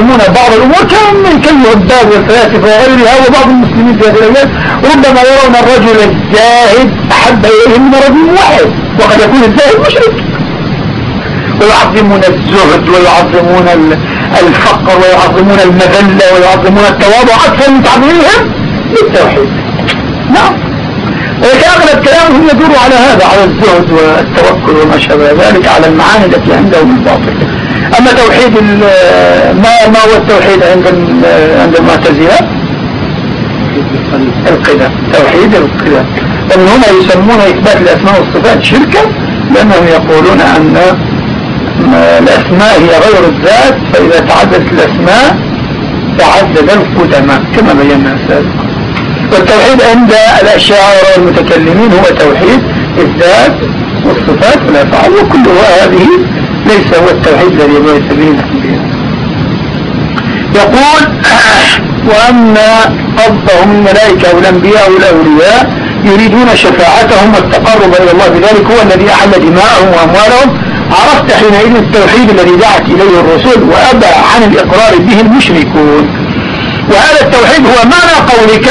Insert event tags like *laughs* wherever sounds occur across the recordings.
يحرمون بعض الأمور كان كي العباد والفلاسفة وغيرها وبعض المسلمين في هذه الأيام ربما يرون الرجل الزاهد أحب إليهم من رجل واحد وقد يكون الزاهد مشرك. ويعظمون الزهد ويعظمون الفقر ويعظمون المذلة ويعظمون التواضع أكثر من تعظيمهم للتوحيد. نعم. ولكن أغلب كلامهم يدور على هذا على الزهد والتوكل وما شابه ذلك على المعاني التي عندهم الباطل أما توحيد ما ما هو التوحيد عند عند المعتزلة؟ القدم توحيد القدم ومن هنا يسمون إثبات الأسماء والصفات شركا لأنهم يقولون أن الأسماء هي غير الذات فإذا تعددت الأسماء تعدد القدماء كما بينا سابقا والتوحيد عند الأشاعرة والمتكلمين هو توحيد الذات والصفات والأفعال وكلها هذه ليس هو التوحيد الذي بعث به يقول *clears throat* وأن قصدهم الملائكة والأنبياء والأولياء يريدون شفاعتهم والتقرب إلى الله. بذلك هو الذي أحل دماءهم وأموالهم. عرفت حينئذ التوحيد الذي دعت إليه الرسل وأبى عن الإقرار به المشركون. وهذا التوحيد هو معنى قولك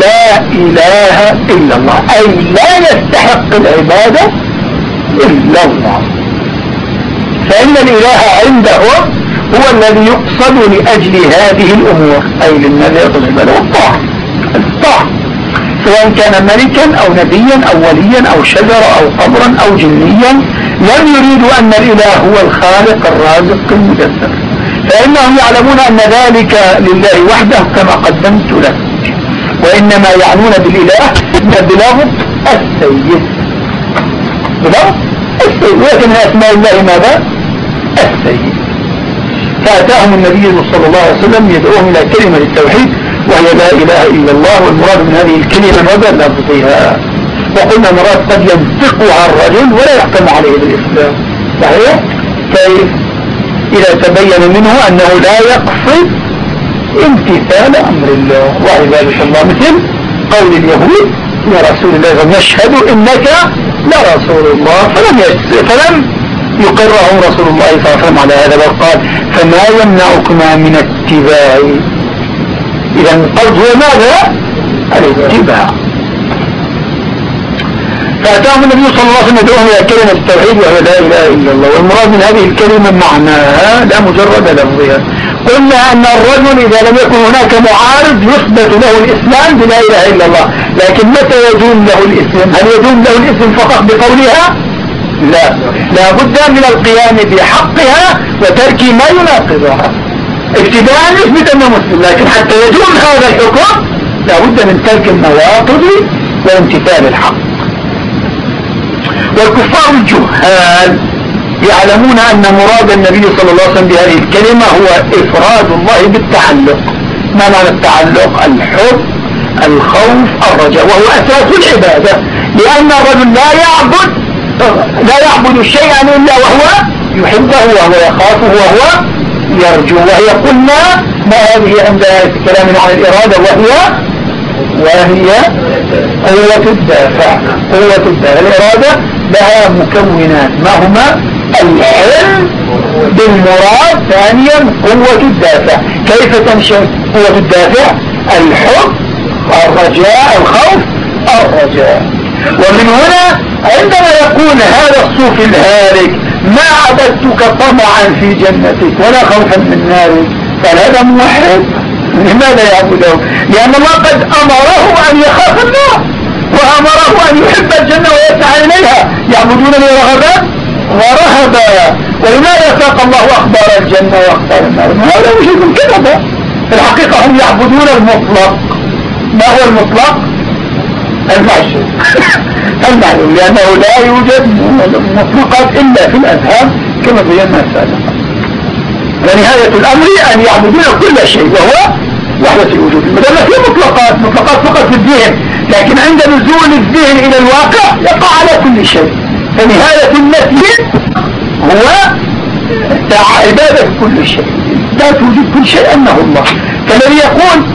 لا إله إلا الله أي لا يستحق العبادة إلا الله. فإن الإله عنده هو الذي يقصد لأجل هذه الأمور. أي للنبي يقصد له الطاعة. الطاعة. سواء كان ملكا أو نبيا أو وليا أو شجرة أو قبرا أو جنيا لم يريدوا أن الإله هو الخالق الرازق المدبر فإنهم يعلمون أن ذلك لله وحده كما قدمت لك. وإنما يعنون بالإله بلغة السيد بلغة السيد ولكن من أسماء الله ماذا؟ السيد فأتاهم النبي صلى الله عليه وسلم يدعوهم إلى كلمة التوحيد وهي لا إله إلا الله والمراد من هذه الكلمة ماذا لفظها وقلنا مراد قد ينطقها الرجل ولا يحكم عليه بالإسلام. صحيح؟ كيف إذا تبين منه أنه لا يقصد امتثال أمر الله. وعبادة الله مثل قول اليهود لرسول الله نشهد إنك لرسول الله. فلم فلم يقرهم رسول الله صلى الله عليه وسلم على هذا وقال فما يمنعكما من اتباعي إذا القصد هو ماذا؟ الاتباع. فأتاهم النبي صلى الله عليه وسلم يدعوهم إلى كلمة التوحيد وهي لا إله إلا الله. والمراد من هذه الكلمة معناها لا مجرد لفظها. قلنا أن الرجل إذا لم يكن هناك معارض يثبت له الإسلام بلا إله إلا الله. لكن متى يدوم له الإسلام؟ هل يدوم له الإسلام فقط بقولها؟ لا. لا بد من القيام بحقها وترك ما يناقضها. ابتداء يثبت أنه مسلم لكن حتى يدوم هذا الحكم لا بد من ترك النواقض وامتثال الحق. والكفار الجهال يعلمون أن مراد النبي صلى الله عليه وسلم بهذه الكلمة هو إفراد الله بالتعلق. ما معنى التعلق؟ الحب الخوف الرجاء وهو أساس العبادة. لأن الرجل لا يعبد لا يعبد شيئا إلا وهو يحبه وهو يخافه وهو يرجو وهي قلنا ما هذه عند كلامنا عن الإرادة وهي وهي قوة الدافع قوة الدافع. الإرادة لها مكونات ما هما؟ العلم بالمراد ثانيا قوة الدافع. كيف تنشأ قوة الدافع؟ الحب الرجاء الخوف الرجاء. ومن هنا عندما يقول هذا الصوفي الهالك ما عبدتك طمعا في جنتك ولا خوفا من نارك؟ قال هذا موحد. لماذا يعبده لأن الله قد أمره أن يخاف النار وأمره أن يحب الجنة ويسعى إليها. يعبدونني رغبا ورهبا ولماذا ساق الله أخبار الجنة وأخبار النار؟ هذا وجود كذبة. في الحقيقة هم يعبدون المطلق. ما هو المطلق؟ المعشوق المعلوم لأنه لا يوجد مطلقات إلا في الأذهان كما بينا سابقا ونهاية الأمر أن يعبدون كل شيء وهو وحدة الوجود. المدامة في مطلقات؟ مطلقات فقط في الذهن. لكن عند نزول الذهن إلى الواقع يقع على كل شيء. فنهاية النفي هو عبادة كل شيء. لا توجد كل شيء أنه الله. فالذي يقول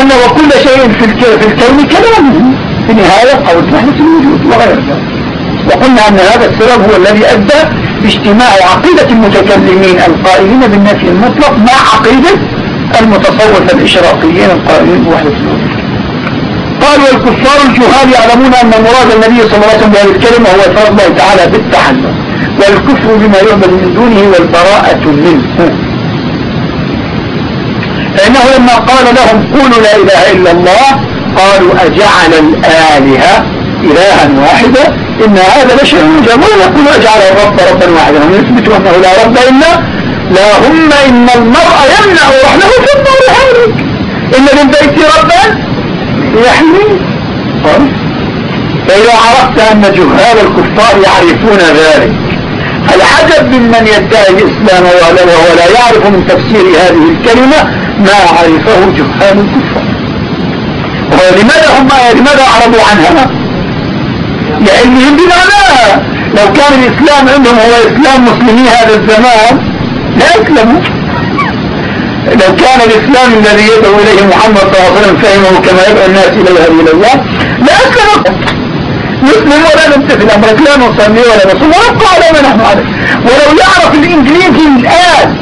أن وكل شيء في الكون كلامه. في النهاية قول وحدة الوجود وغير ذلك وقلنا أن هذا السبب هو الذي أدى باجتماع عقيدة المتكلمين القائلين بالنفي المطلق مع عقيدة المتصوفة الإشراقيين القائلين بوحدة الوجود قال والكفار الجهال يعلمون أن مراد النبي صلى الله عليه وسلم بهذه الكلمة هو إفراد الله تعالى بالتحلل والكفر بما يعبد من دونه والبراءة منه. فإنه لما قال لهم قولوا لا إله إلا الله. قالوا أجعل الآلهة إلها واحدا إن هذا بشر مجاب ويقول أجعل الرب ربا واحدا. هم يثبتوا أنه لا رب إلا لا هم إن المرء يمنع رحله في النار. هالك إن للبيت ربا يحمي. فإذا عرفت أن جهال الكفار يعرفون ذلك العجب ممن يدعي الإسلام وهو لا يعرف من تفسير هذه الكلمة ما عرفه جهال الكفار ولماذا هم لماذا أعرضوا عنها لعلمهم بمعناها لو كان الإسلام عندهم هو إسلام مسلمي هذا الزمان لا يسلموا لو كان الإسلام الذي يدعو إليه محمد صلى الله عليه وسلم فهمه كما يدعو الناس إليه إلى الله لا أسلموا نسلم ولا نمتثل أمرك لا نصلي ولا نصلي ونبقى على ما نحن عليه ولو يعرف الإنجليزي الآن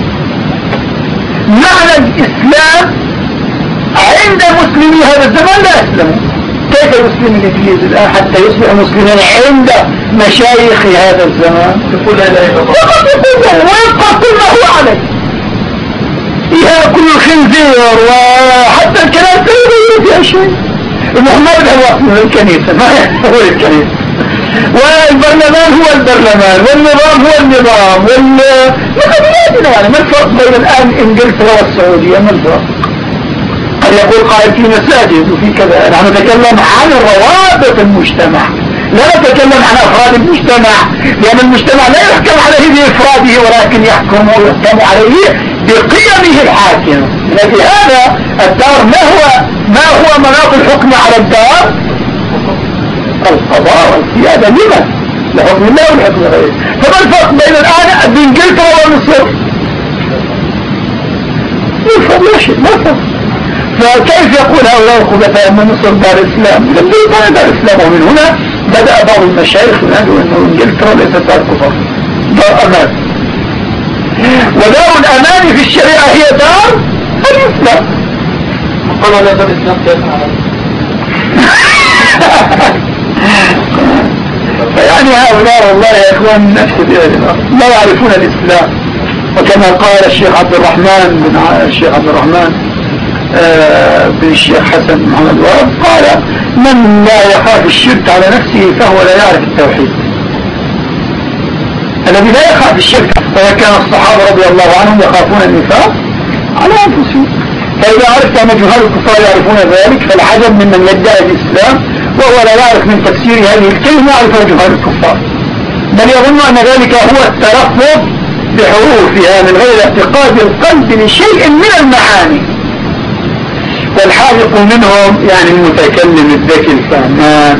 معنى الإسلام عند مسلمي هذا الزمان لا يسلموا كيف يسلم الإنجليز الآن حتى يصبح مسلما عند مشايخ هذا الزمان يقول لا إله إلا الله. فقط يقول ويبقى كل ما هو عليه. يأكل الخنزير وحتى الكلام لا فيها شيء. محمد هو من الكنيسة ما هو الكنيسة. والبرلمان هو البرلمان والنظام هو النظام وال يعني ما الفرق بين الآن إنجلترا والسعودية؟ ما الفرق؟ قد يقول قائد في مساجد وفي كذا؟ نحن نتكلم عن روابط المجتمع. لا نتكلم عن أفراد المجتمع لأن المجتمع لا يحكم عليه بإفراده ولكن يحكم ويحكم عليه بقيمه الحاكمة لهذا الدار ما هو ما هو مناط الحكم على الدار؟ القضاء والسيادة لمن لحكم الله والحكم غيره فما الفرق بين الآن بإنجلترا ومصر لا شيء ما فرق فكيف يقول هؤلاء الخبثاء ان مصر دار الإسلام؟ لم دار الإسلام ومن هنا بدأ بعض المشايخ يقولوا انه انجلترا ليست دار كفر دار أمان ودار الأمان في الشريعة هي دار الإسلام. قال لا دار الإسلام كيف *laughs* فيعني هؤلاء والله يا إخوان نفس لا يعرفون الإسلام. وكما قال الشيخ عبد الرحمن بن الشيخ عبد الرحمن آه، بالشيخ حسن محمد. وهب قال من لا يخاف الشرك على نفسه فهو لا يعرف التوحيد. الذي لا يخاف الشرك فإذا كان الصحابة رضي الله عنهم يخافون النفاق على أنفسهم. فإذا عرفت أن جهال الكفار يعرفون ذلك فالعجب ممن يدعي الإسلام وهو لا يعرف من تفسير هذه الكلمة يعرف جهال الكفار. بل يظن أن ذلك هو التلفظ بحروفها من غير اعتقاد القلب لشيء من المعاني. والحاذق منهم يعني المتكلم الذكي الفهمان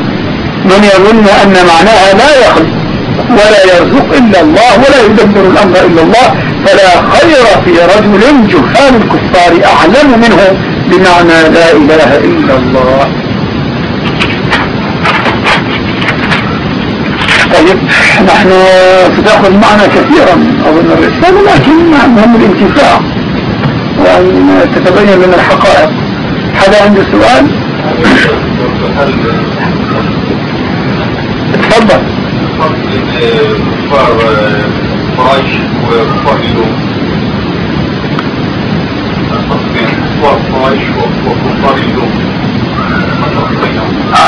من يظن أن معناها لا يخلق ولا يرزق إلا الله ولا يدبر الأمر إلا الله فلا خير في رجل جهال الكفار أعلم منه بمعنى لا إله إلا الله. طيب نحن ستأخذ معنا كثيرا أظن. الرسالة لكن مهم الانتفاع. وأن تتبين لنا الحقائق. هذا عنده سؤال. تفضل.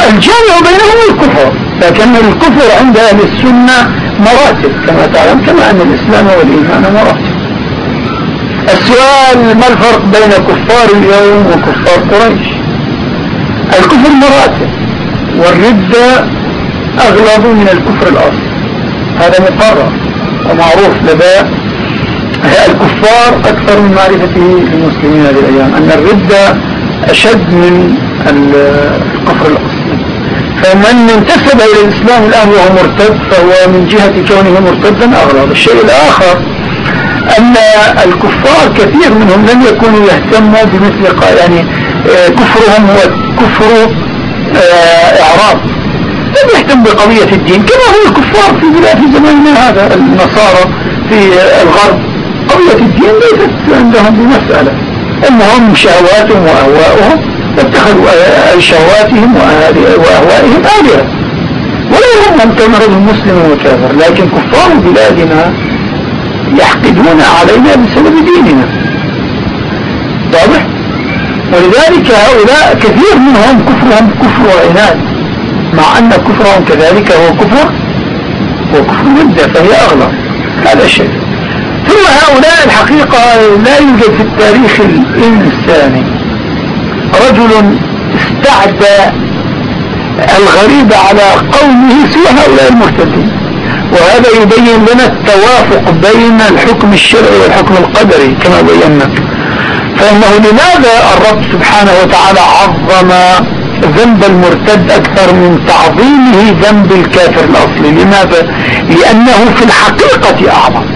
الجامع بينهم الكفر. لكن الكفر عند أهل السنة مراتب كما تعلم كما أن الإسلام والايمان مراتب. السؤال ما الفرق بين كفار اليوم وكفار قريش؟ الكفر مراتب والردة أغلظ من الكفر الأصل. هذا مقرر ومعروف لدى الكفار أكثر من معرفته للمسلمين هذه الأيام أن الردة أشد من الكفر الأصلي فمن انتسب إلى الإسلام الآن وهو مرتد فهو من جهة كونه مرتدا أغلظ الشيء الآخر. أن الكفار كثير منهم لم يكونوا يهتموا بمثل يعني آه، كفرهم هو كفر آه، إعراض لم يهتم بقضية الدين كما هو الكفار في بلاد زماننا هذا النصارى في الغرب. قضية الدين ليست عندهم بمسألة. المهم شهواتهم وأهواؤهم اتخذوا شهواتهم وأهوائهم آلهة. ولا يهمهم كما رجل مسلم وكافر لكن كفار بلادنا يحقدون علينا بسبب ديننا. واضح؟ ولذلك هؤلاء كثير منهم كفرهم كفر وعناد مع أن كفرهم كذلك هو كفر هو كفر مدة فهي أغلى. هذا شيء ثم هؤلاء الحقيقة لا يوجد في التاريخ الإنساني. رجل استعدى الغريب على قومه سوى هؤلاء المرتدين وهذا يبين لنا التوافق بين الحكم الشرعي والحكم القدري كما بينا. فإنه لماذا الرب سبحانه وتعالى عظم ذنب المرتد أكثر من تعظيمه ذنب الكافر الأصلي؟ لماذا؟ لأنه في الحقيقة أعظم.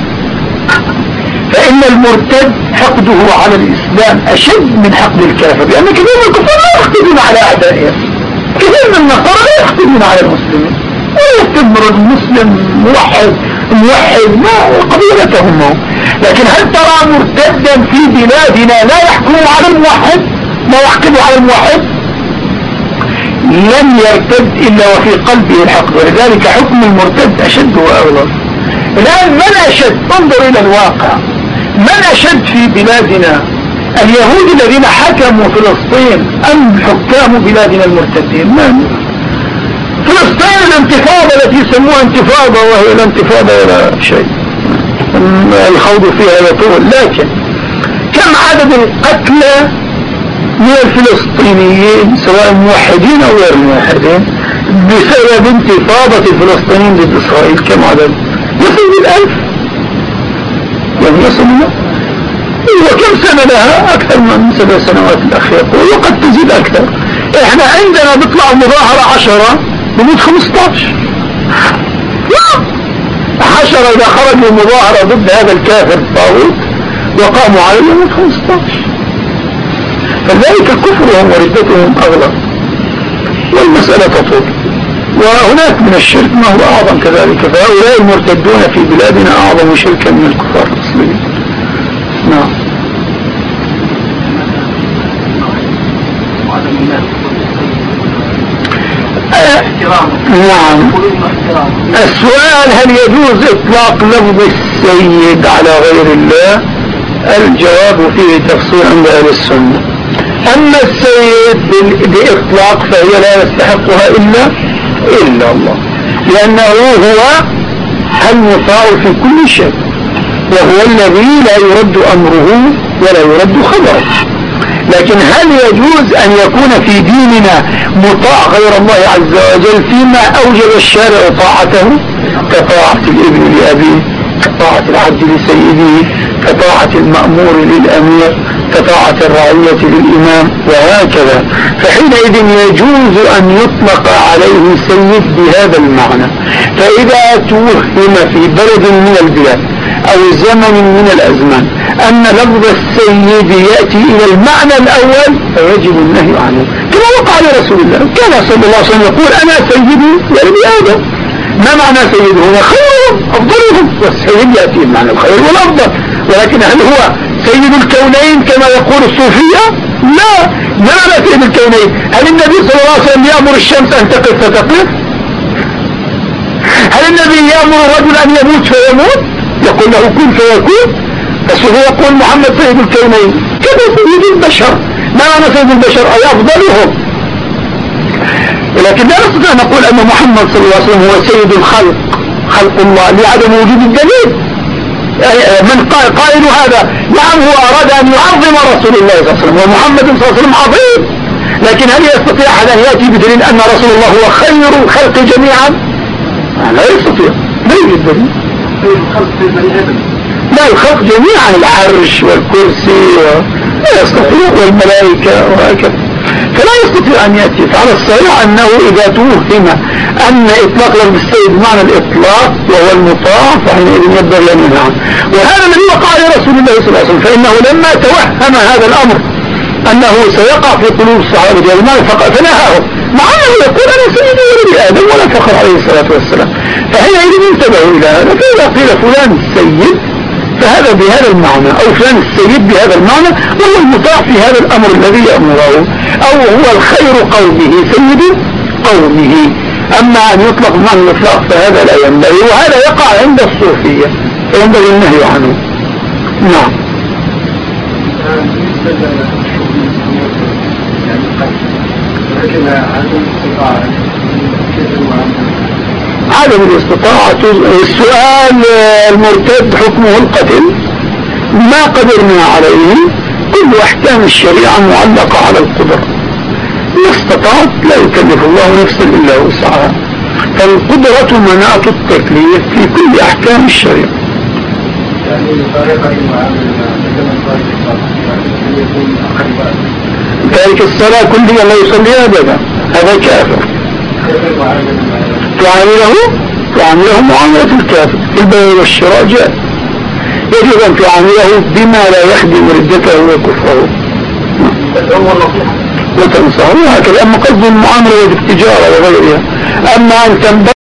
فإن المرتد حقده على الإسلام أشد من حقد الكافر لأن كثير من الكفار لا يحقدون على أعدائهم. كثير من النصارى لا يحقدون على المسلمين. ويستمر المسلم موحد موحد ما قبيلة همه لكن هل ترى مرتدا في بلادنا لا يحكم على الموحد؟ لا يحقد على الموحد؟ لن يرتد إلا وفي قلبه الحقد. ولذلك حكم المرتد أشد وأغلظ الآن من أشد؟ انظر إلى الواقع. من أشد في بلادنا اليهود الذين حكموا فلسطين أم حكام بلادنا المرتدين؟ من فلسطين الانتفاضة التي يسموها انتفاضة وهي الانتفاضة ولا شيء. الخوض فيها يطول لكن كم عدد القتلى من الفلسطينيين سواء موحدين أو غير موحدين بسبب انتفاضة الفلسطينيين ضد إسرائيل؟ كم عدد؟ يصل بالالف يعني يصل وكم سنة لها؟ أكثر من سبع سنوات الاخ يقول وقد تزيد أكثر. إحنا عندنا بيطلع مظاهرة عشرة بموت 15 عشرة إذا خرجوا مظاهرة ضد هذا الكافر الطاغوت وقاموا عليه يموت 15 فذلك كفرهم وردتهم أغلب والمسألة تطول. وهناك من الشرك ما هو أعظم كذلك. فهؤلاء المرتدون في بلادنا أعظم شركا من الكفار. المسلمين نعم. نعم. السؤال هل يجوز إطلاق لفظ السيد على غير الله؟ الجواب فيه تفصيل عند أهل السنة. أما السيد بإطلاق فهي لا يستحقها الا إلا الله. لأنه هو المطاع في كل شيء. وهو الذي لا يرد أمره ولا يرد خبره. لكن هل يجوز أن يكون في ديننا مطاع غير الله عز وجل فيما أوجب الشارع طاعته؟ كطاعة الإبن لأبيه. كطاعة العبد لسيده كطاعة المأمور للأمير كطاعة الرعية للإمام وهكذا. فحينئذ يجوز أن يطلق عليه سيد بهذا المعنى. فإذا توهم في بلد من البلاد أو زمن من الأزمان أن لفظ السيد يأتي إلى المعنى الأول فيجب النهي عنه. كما وقع لرسول الله كان صلى الله عليه وسلم يقول أنا سيدي لابن آدم. ما معنى سيد هنا خيرهم أفضلهم والسيد يأتي بمعنى الخير والأفضل. ولكن هل هو سيد الكونين كما يقول الصوفية؟ لا. ما معنى سيد الكونين. هل النبي صلى الله عليه وسلم يأمر الشمس أن تقف فتقف؟ هل النبي يأمر الرجل أن يموت فيموت؟ يقول له كن فيكون. بس هو يقول محمد سيد الكونين. كما سيد البشر. ما معنى سيد البشر؟ أي أفضلهم. ولكن لا نستطيع أن نقول أن محمد صلى الله عليه وسلم هو سيد الخلق خلق الله لعدم وجود الدليل من قال قائل هذا نعم هو أراد أن يعظم رسول الله صلى الله عليه وسلم ومحمد صلى الله عليه وسلم عظيم. لكن هل يستطيع أن يأتي بدليل أن رسول الله هو خير الخلق جميعا؟ لا يستطيع. لا يوجد دليل. لا الخلق جميعا العرش والكرسي لا يستطيع والملائكة وهكذا. فلا يستطيع أن يأتي. فعلى الصحيح أنه إذا توهم أن إطلاق لفظ السيد معنى الإطلاق وهو المطاع فحينئذ ينبغي أن ينهى. وهذا الذي وقع لرسول الله صلى الله عليه وسلم. فإنه لما توهم هذا الأمر أنه سيقع في قلوب الصحابة المعنى فنهاه. مع أنه يقول أنا سيد ولد آدم ولا فخر عليه الصلاة والسلام. فحينئذ انتبهوا إلى هذا فإذا قيل فلان السيد فهذا بهذا المعنى أو فلان السيد بهذا المعنى وهو المطاع في هذا الأمر الذي يأمره أو هو الخير قومه سيد قومه. أما أن يطلق بمعنى الإطلاق فهذا لا ينبغي وهذا يقع عند الصوفية فينبغي النهي عنه. نعم. عدم الاستطاعة السؤال المرتد حكمه القتل. ما قدرنا عليه كل أحكام الشريعة معلقة على القدرة. ما استطعت لا يكلف الله نفسا إلا وسعها. فالقدرة مناط التكليف في كل أحكام الشريعة. تارك الصلاة كلها لا يصلي أبدا. هذا كافر. تعامله تعامله معاملة الكافر. البيع والشراء جاء يجب أن تعامله بما لا يخدم ردته وكفره. وتنصحه هكذا أما قصد المعاملة والتجارة وغيرها. أما أن تنبغي